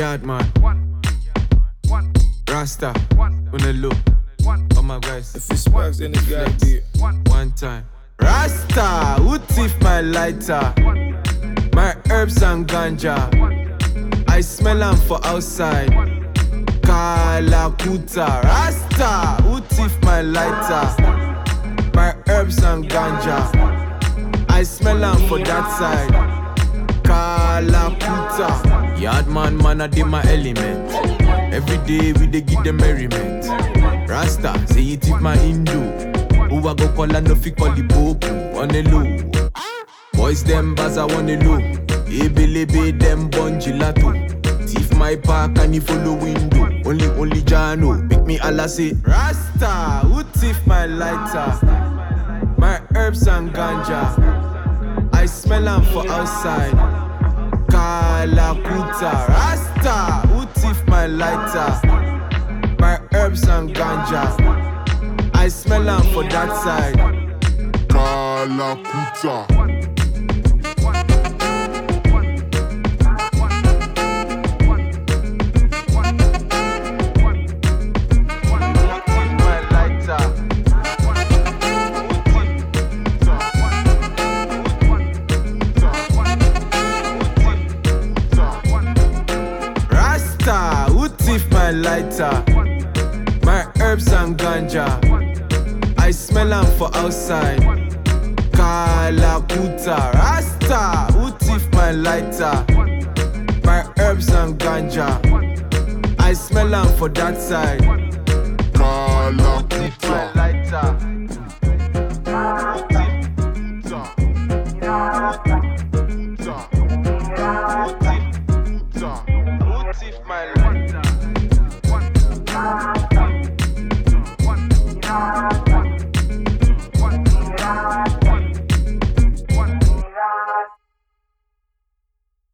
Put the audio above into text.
Yard man. Rasta. On the look. Oh my guys. If it sparks, then it gotta be. One time. Rasta. Who thief my lighter? My herbs and ganja. I smell 'em for outside. Kalakuta. Rasta. Who thief my lighter? My herbs and ganja. I smell 'em for that side. Kalakuta. Yard man, man, I did my element. Every day we dey give them merriment. Rasta, say you tip my Hindu. Who I go call and no fi call the Pope on the low. Boys them baz I want the low. Ebelebe them bun gelato. Thief my park and he follow window. Only only Jano make me Allah say Rasta, who thief my lighter? My herbs and ganja. I smell 'em for outside. Kalakuta Rasta Who thief my lighter? My herbs and ganja I smell smell 'em for that side Kalakuta. My lighter? My herbs and ganja I smell 'em for outside Kalakuta Rasta Who thief my lighter? My herbs and ganja I smell 'em for that side Kalakuta. my lighter. My lighter?